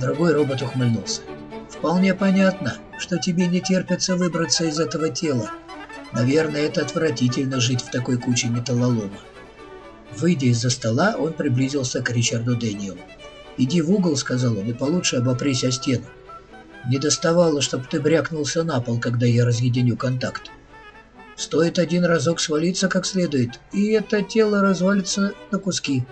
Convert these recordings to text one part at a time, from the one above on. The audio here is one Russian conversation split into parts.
Другой робот ухмыльнулся. «Вполне понятно, что тебе не терпится выбраться из этого тела. Наверное, это отвратительно жить в такой куче металлолома». Выйдя из-за стола, он приблизился к Ричарду Дэниелу. «Иди в угол», — сказал он, — «и получше обопрись о стену. Не доставало, чтобы ты брякнулся на пол, когда я разъединю контакт. Стоит один разок свалиться как следует, и это тело развалится на куски».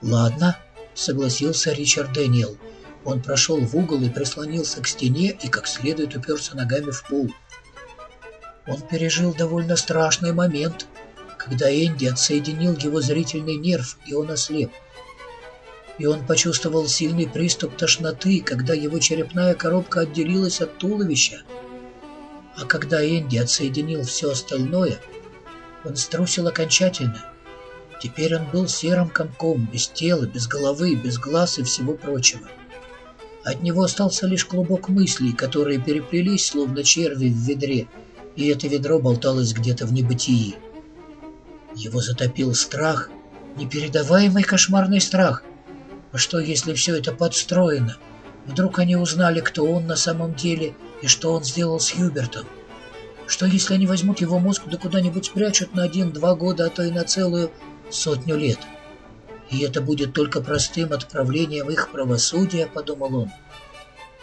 «Ладно», — согласился Ричард Дэниел. Он прошел в угол и прислонился к стене и как следует уперся ногами в пол. Он пережил довольно страшный момент, когда Энди отсоединил его зрительный нерв, и он ослеп. И он почувствовал сильный приступ тошноты, когда его черепная коробка отделилась от туловища. А когда Энди отсоединил все остальное, он струсил окончательно. Теперь он был серым комком, без тела, без головы, без глаз и всего прочего. От него остался лишь клубок мыслей, которые переплелись, словно черви в ведре, и это ведро болталось где-то в небытии. Его затопил страх, непередаваемый кошмарный страх. А что, если все это подстроено? Вдруг они узнали, кто он на самом деле и что он сделал с Хьюбертом? Что, если они возьмут его мозг да куда-нибудь спрячут на один-два года, а то и на целую сотню лет? — и это будет только простым отправлением их правосудия, подумал он.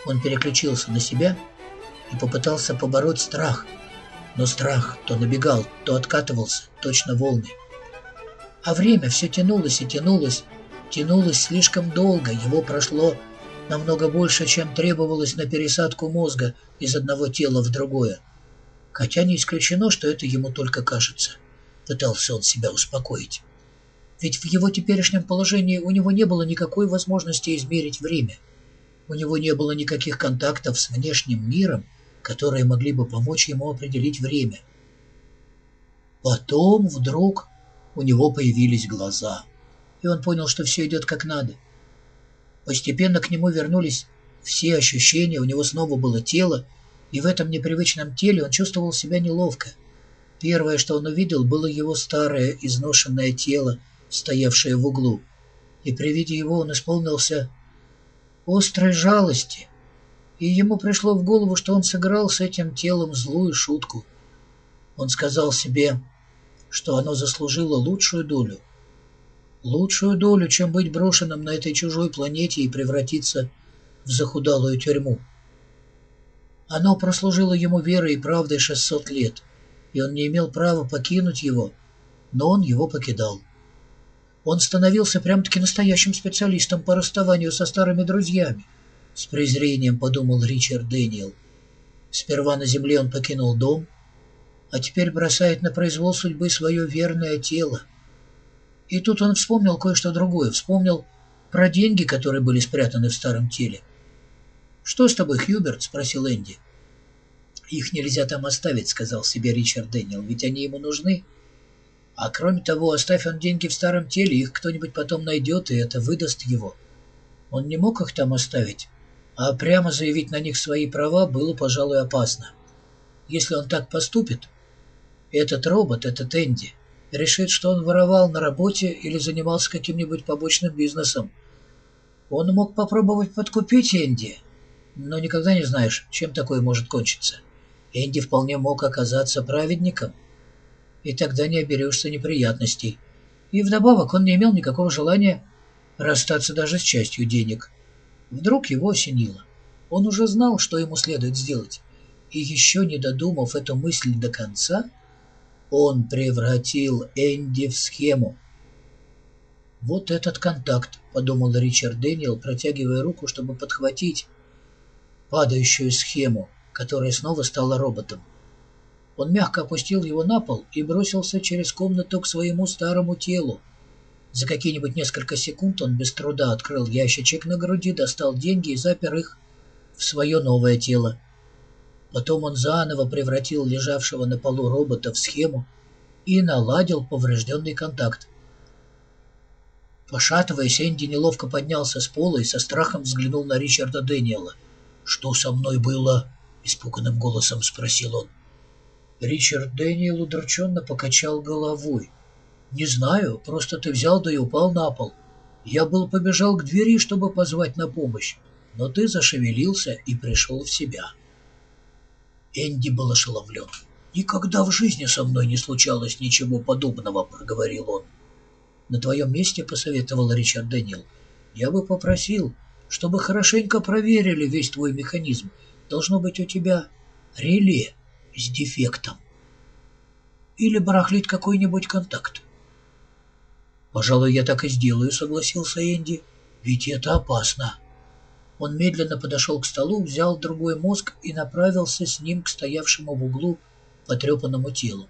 Он переключился на себя и попытался побороть страх. Но страх то набегал, то откатывался, точно волны. А время все тянулось и тянулось, тянулось слишком долго, его прошло намного больше, чем требовалось на пересадку мозга из одного тела в другое. Хотя не исключено, что это ему только кажется. Пытался он себя успокоить. Ведь в его теперешнем положении у него не было никакой возможности измерить время. У него не было никаких контактов с внешним миром, которые могли бы помочь ему определить время. Потом вдруг у него появились глаза, и он понял, что все идет как надо. Постепенно к нему вернулись все ощущения, у него снова было тело, и в этом непривычном теле он чувствовал себя неловко. Первое, что он увидел, было его старое изношенное тело, стоявшее в углу, и при виде его он исполнился острой жалости, и ему пришло в голову, что он сыграл с этим телом злую шутку. Он сказал себе, что оно заслужило лучшую долю. Лучшую долю, чем быть брошенным на этой чужой планете и превратиться в захудалую тюрьму. Оно прослужило ему верой и правдой 600 лет, и он не имел права покинуть его, но он его покидал. Он становился прям-таки настоящим специалистом по расставанию со старыми друзьями. С презрением подумал Ричард Дэниел. Сперва на земле он покинул дом, а теперь бросает на произвол судьбы свое верное тело. И тут он вспомнил кое-что другое. Вспомнил про деньги, которые были спрятаны в старом теле. «Что с тобой, Хьюберт?» — спросил Энди. «Их нельзя там оставить», — сказал себе Ричард Дэниел, — «ведь они ему нужны». А кроме того, оставь он деньги в старом теле, их кто-нибудь потом найдет, и это выдаст его. Он не мог их там оставить, а прямо заявить на них свои права было, пожалуй, опасно. Если он так поступит, этот робот, этот Энди, решит, что он воровал на работе или занимался каким-нибудь побочным бизнесом. Он мог попробовать подкупить Энди, но никогда не знаешь, чем такое может кончиться. Энди вполне мог оказаться праведником, и тогда не оберешься неприятностей. И вдобавок он не имел никакого желания расстаться даже с частью денег. Вдруг его осенило. Он уже знал, что ему следует сделать. И еще не додумав эту мысль до конца, он превратил Энди в схему. «Вот этот контакт», — подумал Ричард Дэниел, протягивая руку, чтобы подхватить падающую схему, которая снова стала роботом. Он мягко опустил его на пол и бросился через комнату к своему старому телу. За какие-нибудь несколько секунд он без труда открыл ящичек на груди, достал деньги и запер их в свое новое тело. Потом он заново превратил лежавшего на полу робота в схему и наладил поврежденный контакт. Пошатываясь, Энди неловко поднялся с пола и со страхом взглянул на Ричарда Дэниела. «Что со мной было?» — испуганным голосом спросил он. Ричард Дэниел удрученно покачал головой. «Не знаю, просто ты взял да и упал на пол. Я был побежал к двери, чтобы позвать на помощь, но ты зашевелился и пришел в себя». Энди был ошеломлен. «Никогда в жизни со мной не случалось ничего подобного», — проговорил он. «На твоем месте, — посоветовал Ричард Дэниел, — я бы попросил, чтобы хорошенько проверили весь твой механизм. Должно быть у тебя реле с дефектом. Или барахлит какой-нибудь контакт. «Пожалуй, я так и сделаю», — согласился Энди. «Ведь это опасно». Он медленно подошел к столу, взял другой мозг и направился с ним к стоявшему в углу потрепанному телу.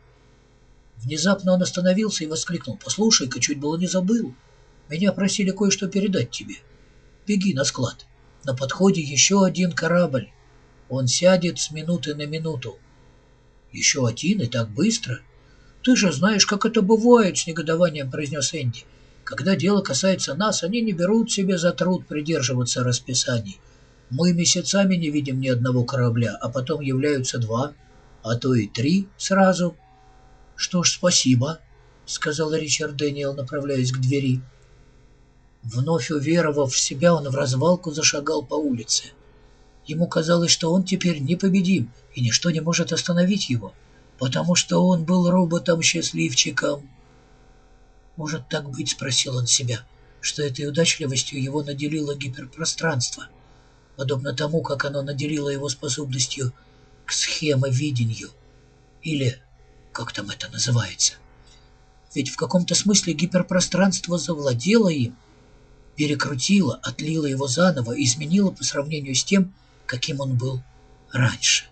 Внезапно он остановился и воскликнул. «Послушай-ка, чуть было не забыл. Меня просили кое-что передать тебе. Беги на склад. На подходе еще один корабль. Он сядет с минуты на минуту. Еще один и так быстро? Ты же знаешь, как это бывает, с негодованием произнес Энди. Когда дело касается нас, они не берут себе за труд придерживаться расписаний. Мы месяцами не видим ни одного корабля, а потом являются два, а то и три сразу. — Что ж, спасибо, — сказал Ричард Дэниел, направляясь к двери. Вновь уверовав в себя, он в развалку зашагал по улице. Ему казалось, что он теперь непобедим, и ничто не может остановить его, потому что он был роботом-счастливчиком. «Может так быть?» — спросил он себя, что этой удачливостью его наделило гиперпространство, подобно тому, как оно наделило его способностью к схемовидению, или как там это называется. Ведь в каком-то смысле гиперпространство завладело им, перекрутила, отлила его заново, изменила по сравнению с тем, каким он был раньше.